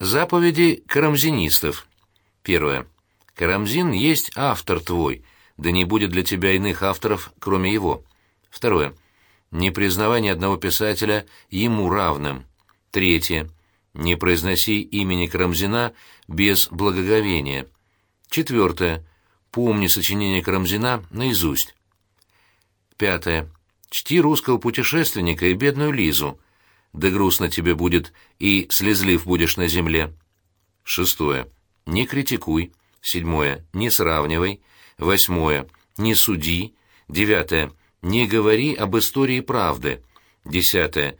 Заповеди карамзинистов. Первое. Карамзин есть автор твой, да не будет для тебя иных авторов, кроме его. Второе. Не признавай ни одного писателя ему равным. Третье. Не произноси имени Карамзина без благоговения. Четвертое. Помни сочинение Карамзина наизусть. Пятое. Чти русского путешественника и бедную Лизу. Да грустно тебе будет, и слезлив будешь на земле. Шестое. Не критикуй. Седьмое. Не сравнивай. Восьмое. Не суди. Девятое. Не говори об истории правды. Десятое.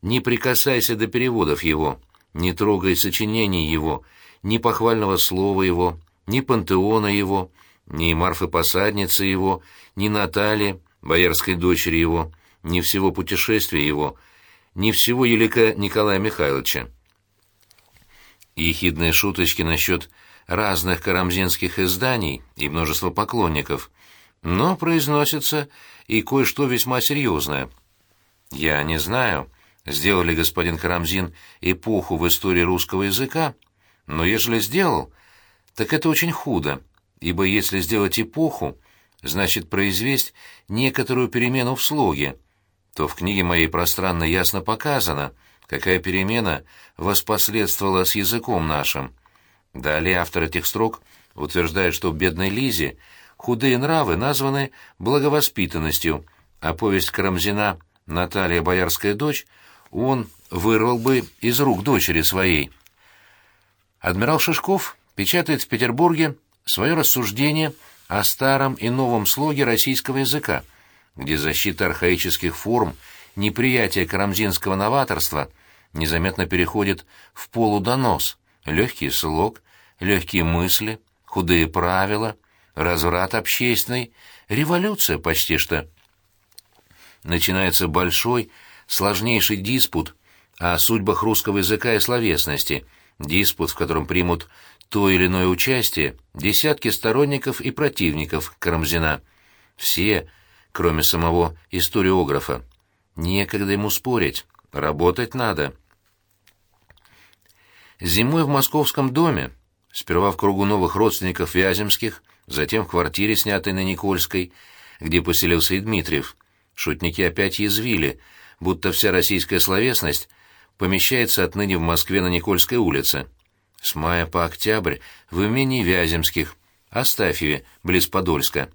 Не прикасайся до переводов его. Не трогай сочинений его, ни похвального слова его, ни пантеона его, ни Марфы-посадницы его, ни Натальи, боярской дочери его, ни всего путешествия его, ни всего елика Николая Михайловича. Ехидные шуточки насчет разных карамзинских изданий и множество поклонников, но произносится и кое-что весьма серьезное. Я не знаю, сделал ли господин Карамзин эпоху в истории русского языка, но ежели сделал, так это очень худо, ибо если сделать эпоху, значит произвести некоторую перемену в слоге, то в книге моей пространно ясно показано, какая перемена воспоследствовала с языком нашим. Далее автор этих строк утверждает, что «Бедной Лизе» худые нравы названы благовоспитанностью, а повесть Карамзина «Наталья Боярская дочь» он вырвал бы из рук дочери своей. Адмирал Шишков печатает в Петербурге свое рассуждение о старом и новом слоге российского языка, где защита архаических форм, неприятие карамзинского новаторства незаметно переходит в полудонос, легкий слог, легкие мысли, худые правила, разврат общественный, революция почти что. Начинается большой, сложнейший диспут о судьбах русского языка и словесности, диспут, в котором примут то или иное участие десятки сторонников и противников Карамзина. Все, кроме самого историографа. Некогда ему спорить, работать надо. Зимой в московском доме, сперва в кругу новых родственников Вяземских, затем в квартире, снятой на Никольской, где поселился и Дмитриев, шутники опять язвили, будто вся российская словесность помещается отныне в Москве на Никольской улице. С мая по октябрь в имении Вяземских, Астафьеве, близ Подольска.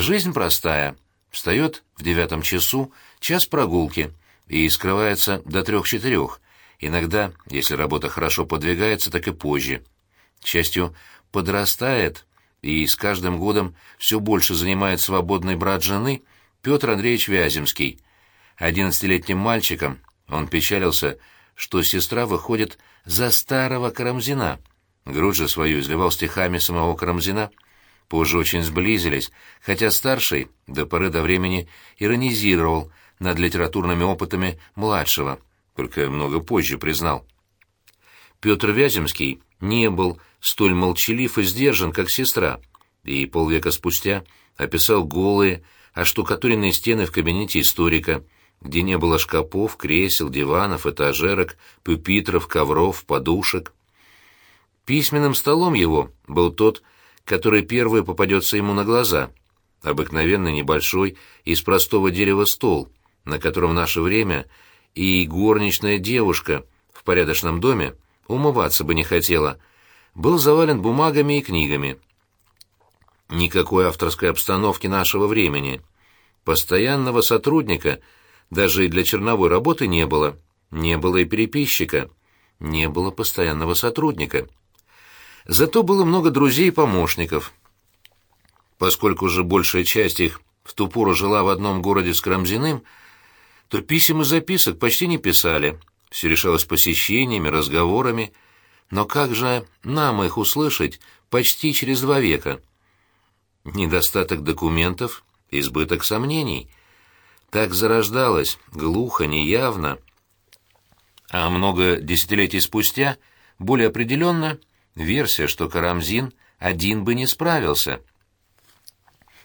Жизнь простая. Встает в девятом часу, час прогулки, и скрывается до трех-четырех, Иногда, если работа хорошо подвигается, так и позже. К счастью, подрастает, и с каждым годом все больше занимает свободный брат жены Петр Андреевич Вяземский. Одиннадцатилетним мальчиком он печалился, что сестра выходит за старого Карамзина. Грудь же свою изливал стихами самого Карамзина. Позже очень сблизились, хотя старший до поры до времени иронизировал над литературными опытами младшего — только много позже признал. Петр Вяземский не был столь молчалив и сдержан, как сестра, и полвека спустя описал голые, оштукатуренные стены в кабинете историка, где не было шкафов, кресел, диванов, этажерок, пюпитров, ковров, подушек. Письменным столом его был тот, который первый попадется ему на глаза, обыкновенный небольшой из простого дерева стол, на котором в наше время – и горничная девушка в порядочном доме умываться бы не хотела, был завален бумагами и книгами. Никакой авторской обстановки нашего времени. Постоянного сотрудника даже и для черновой работы не было. Не было и переписчика. Не было постоянного сотрудника. Зато было много друзей и помощников. Поскольку же большая часть их в ту пору жила в одном городе с Крамзиным, то писем и записок почти не писали, все решалось посещениями, разговорами, но как же нам их услышать почти через два века? Недостаток документов, избыток сомнений. Так зарождалось, глухо, неявно. А много десятилетий спустя, более определенно, версия, что Карамзин один бы не справился.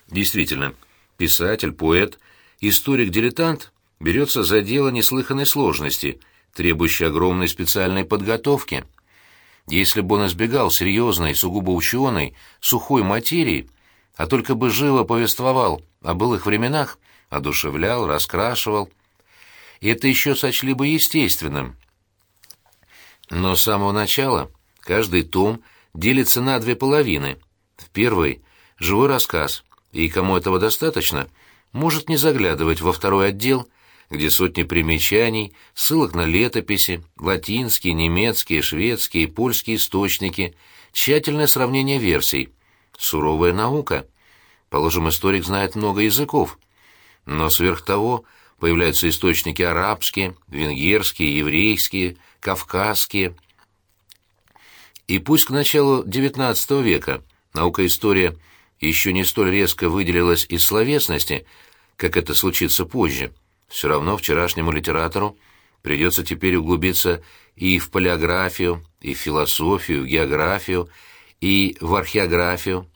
Действительно, писатель, поэт, историк-дилетант берется за дело неслыханной сложности, требующей огромной специальной подготовки — если бы он избегал серьезной, сугубо ученой, сухой материи, а только бы живо повествовал о былых временах, одушевлял, раскрашивал, это еще сочли бы естественным. Но с самого начала каждый том делится на две половины. В первой — живой рассказ, и кому этого достаточно, может не заглядывать во второй отдел, где сотни примечаний, ссылок на летописи, латинские, немецкие, шведские, польские источники, тщательное сравнение версий. Суровая наука. Положим, историк знает много языков. Но сверх того появляются источники арабские, венгерские, еврейские, кавказские. И пусть к началу XIX века наука-история еще не столь резко выделилась из словесности, как это случится позже, все равно вчерашнему литератору придется теперь углубиться и в палеографию, и в философию, географию, и в археографию.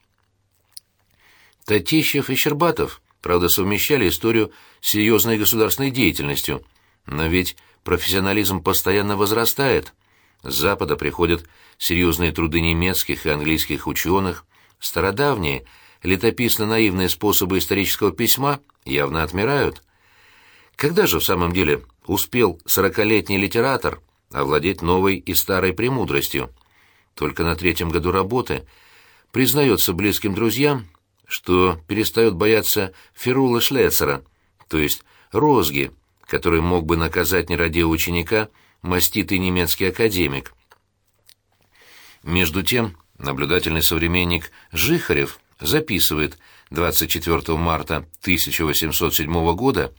Татищев и Щербатов, правда, совмещали историю с серьезной государственной деятельностью, но ведь профессионализм постоянно возрастает. С Запада приходят серьезные труды немецких и английских ученых, стародавние, летописно-наивные способы исторического письма явно отмирают. Когда же в самом деле успел сорокалетний литератор овладеть новой и старой премудростью? Только на третьем году работы признается близким друзьям, что перестает бояться Ферула Шлецера, то есть розги, который мог бы наказать нерадивого ученика маститый немецкий академик. Между тем, наблюдательный современник Жихарев записывает 24 марта 1807 года,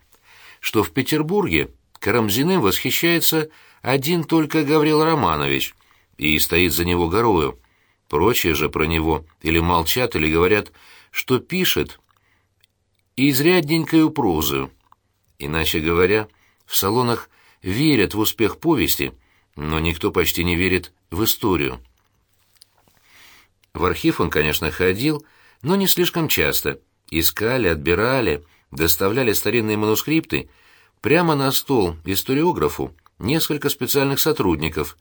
что в Петербурге Карамзиным восхищается один только Гаврил Романович и стоит за него горою. Прочие же про него или молчат, или говорят, что пишет изрядненькую прозу. Иначе говоря, в салонах верят в успех повести, но никто почти не верит в историю. В архив он, конечно, ходил, но не слишком часто. Искали, отбирали, доставляли старинные манускрипты прямо на стол историографу несколько специальных сотрудников,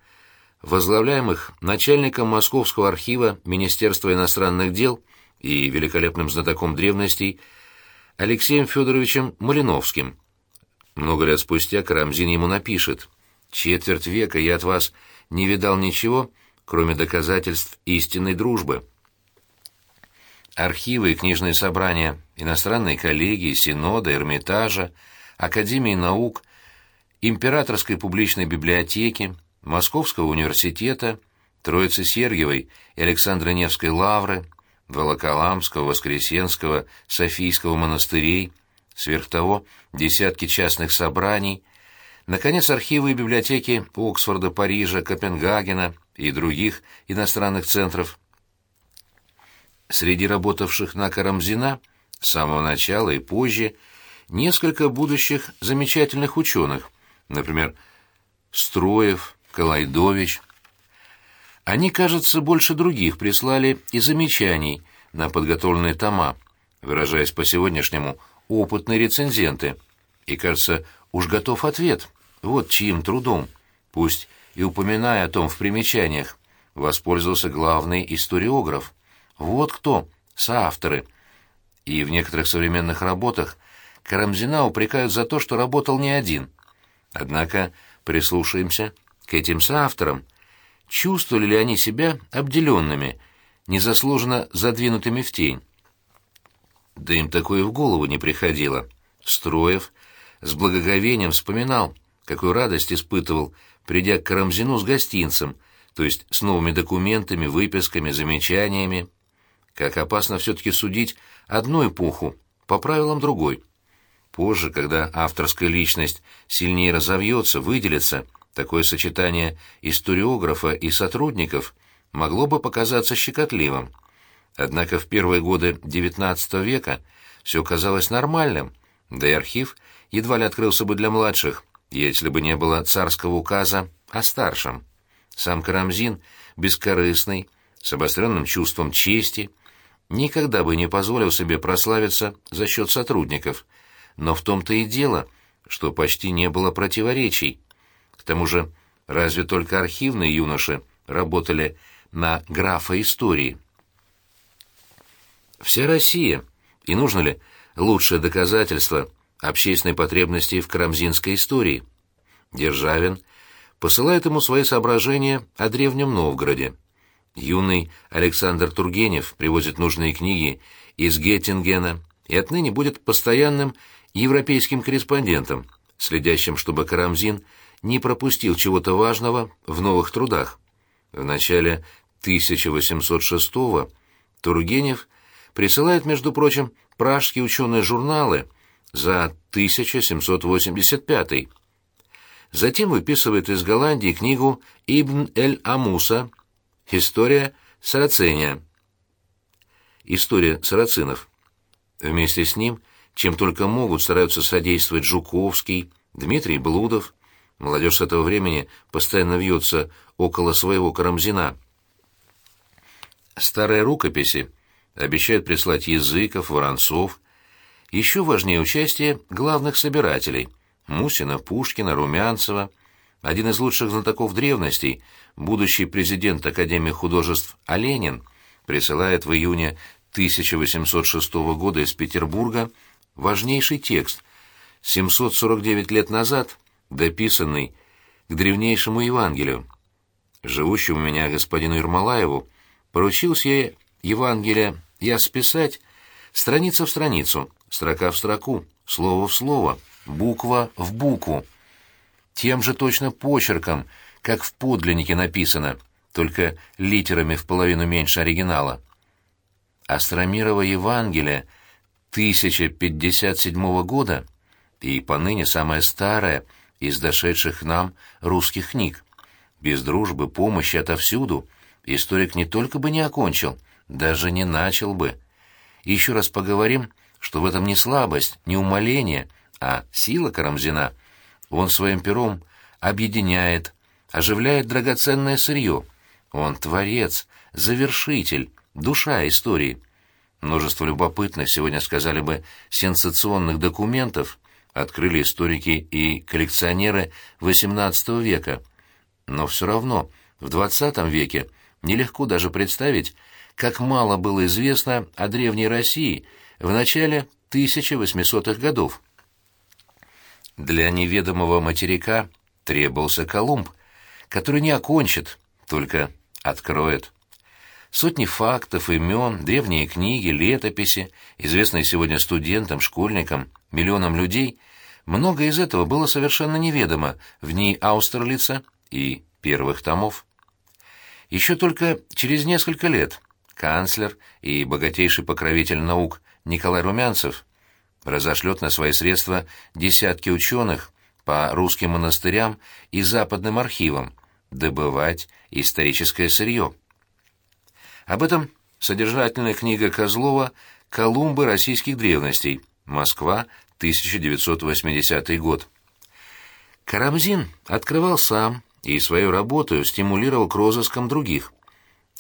возглавляемых начальником Московского архива Министерства иностранных дел и великолепным знатоком древностей Алексеем Федоровичем Малиновским. Много лет спустя Карамзин ему напишет «Четверть века я от вас не видал ничего, кроме доказательств истинной дружбы». Архивы и книжные собрания, иностранные коллегии, синода, Эрмитажа, Академии наук, Императорской публичной библиотеки, Московского университета, Троицы Сергиевой и Александра Невской лавры, Волоколамского, Воскресенского, Софийского монастырей, сверх того десятки частных собраний, наконец архивы и библиотеки Оксфорда, Парижа, Копенгагена и других иностранных центров. Среди работавших на Карамзина с самого начала и позже несколько будущих замечательных ученых, например, Строев, Калайдович. Они, кажется, больше других прислали и замечаний на подготовленные тома, выражаясь по-сегодняшнему, опытные рецензенты. И, кажется, уж готов ответ. Вот чьим трудом, пусть и упоминая о том в примечаниях, воспользовался главный историограф. Вот кто, соавторы. И в некоторых современных работах Карамзина упрекают за то, что работал не один. Однако прислушаемся к этим соавторам. Чувствовали ли они себя обделенными, незаслуженно задвинутыми в тень? Да им такое в голову не приходило. Строев с благоговением вспоминал, какую радость испытывал, придя к Карамзину с гостинцем, то есть с новыми документами, выписками, замечаниями. Как опасно все-таки судить одну эпоху по правилам другой. Позже, когда авторская личность сильнее разовьется, выделится, такое сочетание историографа и сотрудников могло бы показаться щекотливым. Однако в первые годы XIX века все казалось нормальным, да и архив едва ли открылся бы для младших, если бы не было царского указа о старшем. Сам Карамзин, бескорыстный, с обостренным чувством чести, никогда бы не позволил себе прославиться за счет сотрудников – но в том-то и дело, что почти не было противоречий. К тому же, разве только архивные юноши работали на графа истории. Вся Россия, и нужно ли лучшее доказательство общественной потребности в карамзинской истории? Державин посылает ему свои соображения о Древнем Новгороде. Юный Александр Тургенев привозит нужные книги из Геттингена и отныне будет постоянным европейским корреспондентом, следящим, чтобы Карамзин не пропустил чего-то важного в новых трудах. В начале 1806-го Тургенев присылает, между прочим, пражские ученые журналы за 1785 Затем выписывает из Голландии книгу Ибн эль-Амуса «История Сарацения». История сарацинов. Вместе с ним, чем только могут, стараются содействовать Жуковский, Дмитрий Блудов. Молодежь с этого времени постоянно вьется около своего Карамзина. Старые рукописи обещают прислать Языков, Воронцов. Еще важнее участие главных собирателей – Мусина, Пушкина, Румянцева. Один из лучших знатоков древностей, будущий президент Академии художеств Оленин, присылает в июне 1806 года из Петербурга важнейший текст, 749 лет назад дописанный к древнейшему Евангелию. Живущему меня господину Ермолаеву поручился я Евангелие я списать страница в страницу, строка в строку, слово в слово, буква в букву. Тем же точно почерком, как в подлиннике написано, только литерами в половину меньше оригинала. Астромирово Евангелие 1057 года и поныне самое старое из дошедших нам русских книг. Без дружбы, помощи отовсюду историк не только бы не окончил, даже не начал бы. Еще раз поговорим, что в этом не слабость, не умоление, а сила Карамзина. Он своим пером объединяет, оживляет драгоценное сырье. Он творец, завершитель, душа истории. Множество любопытных, сегодня сказали бы, сенсационных документов открыли историки и коллекционеры XVIII века. Но все равно в XX веке нелегко даже представить, как мало было известно о Древней России в начале 1800-х годов. Для неведомого материка требовался Колумб, который не окончит, только откроет. Сотни фактов, имен, древние книги, летописи, известные сегодня студентам, школьникам, миллионам людей, многое из этого было совершенно неведомо в дни Аустерлица и первых томов. Еще только через несколько лет канцлер и богатейший покровитель наук Николай Румянцев разошлет на свои средства десятки ученых по русским монастырям и западным архивам добывать историческое сырье. Об этом содержательная книга Козлова «Колумбы российских древностей. Москва, 1980 год». Карамзин открывал сам и свою работу стимулировал к розыскам других.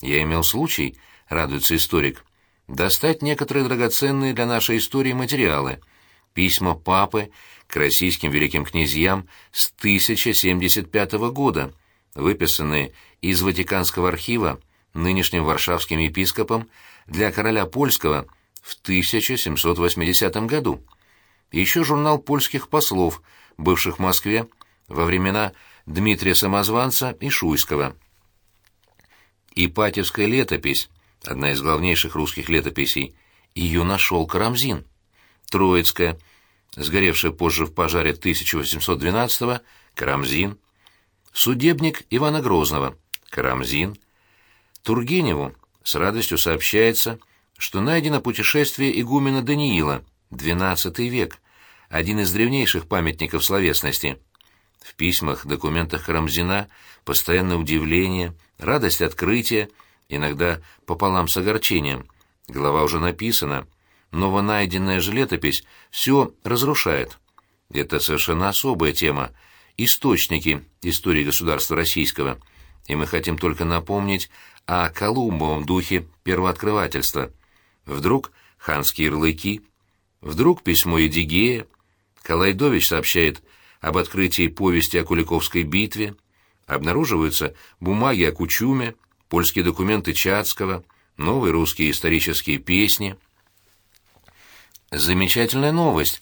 Я имел случай радуется историк, достать некоторые драгоценные для нашей истории материалы, письма папы к российским великим князьям с 1075 года, выписанные из Ватиканского архива нынешним варшавским епископом для короля польского в 1780 году. Еще журнал польских послов, бывших в Москве во времена Дмитрия Самозванца и Шуйского. Ипатьевская летопись одна из главнейших русских летописей, ее нашел Карамзин. Троицкая, сгоревшая позже в пожаре 1812-го, Карамзин. Судебник Ивана Грозного, Карамзин. Тургеневу с радостью сообщается, что найдено путешествие игумена Даниила, XII век, один из древнейших памятников словесности. В письмах, документах Карамзина постоянное удивление, радость открытия — иногда пополам с огорчением. Глава уже написана, новонайденная же летопись все разрушает. Это совершенно особая тема, источники истории государства российского, и мы хотим только напомнить о Колумбовом духе первооткрывательства. Вдруг ханские ярлыки, вдруг письмо Едигея, Калайдович сообщает об открытии повести о Куликовской битве, обнаруживаются бумаги о Кучуме, польские документы Чацкого, новые русские исторические песни. Замечательная новость.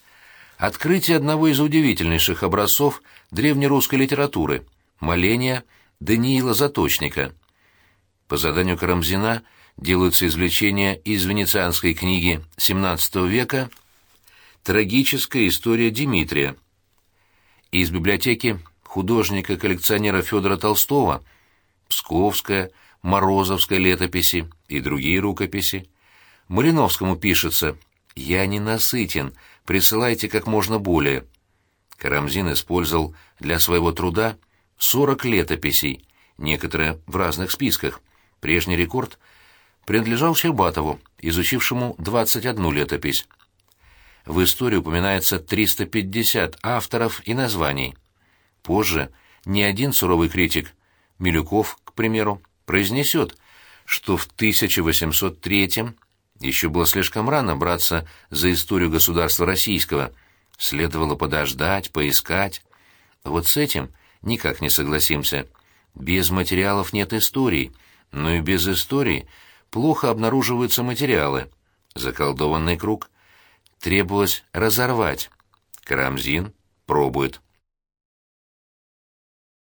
Открытие одного из удивительнейших образцов древнерусской литературы – моления Даниила Заточника. По заданию Карамзина делаются извлечения из венецианской книги XVII века «Трагическая история Дмитрия». Из библиотеки художника-коллекционера Федора Толстого, Псковская, Морозовская летописи и другие рукописи. Мариновскому пишется «Я не насытен, присылайте как можно более». Карамзин использовал для своего труда 40 летописей, некоторые в разных списках. Прежний рекорд принадлежал Щербатову, изучившему 21 летопись. В истории упоминается 350 авторов и названий. Позже ни один суровый критик, Милюков, к примеру, произнесет, что в 1803 еще было слишком рано браться за историю государства российского, следовало подождать, поискать. Вот с этим никак не согласимся. Без материалов нет истории, но и без истории плохо обнаруживаются материалы. Заколдованный круг требовалось разорвать. Карамзин пробует.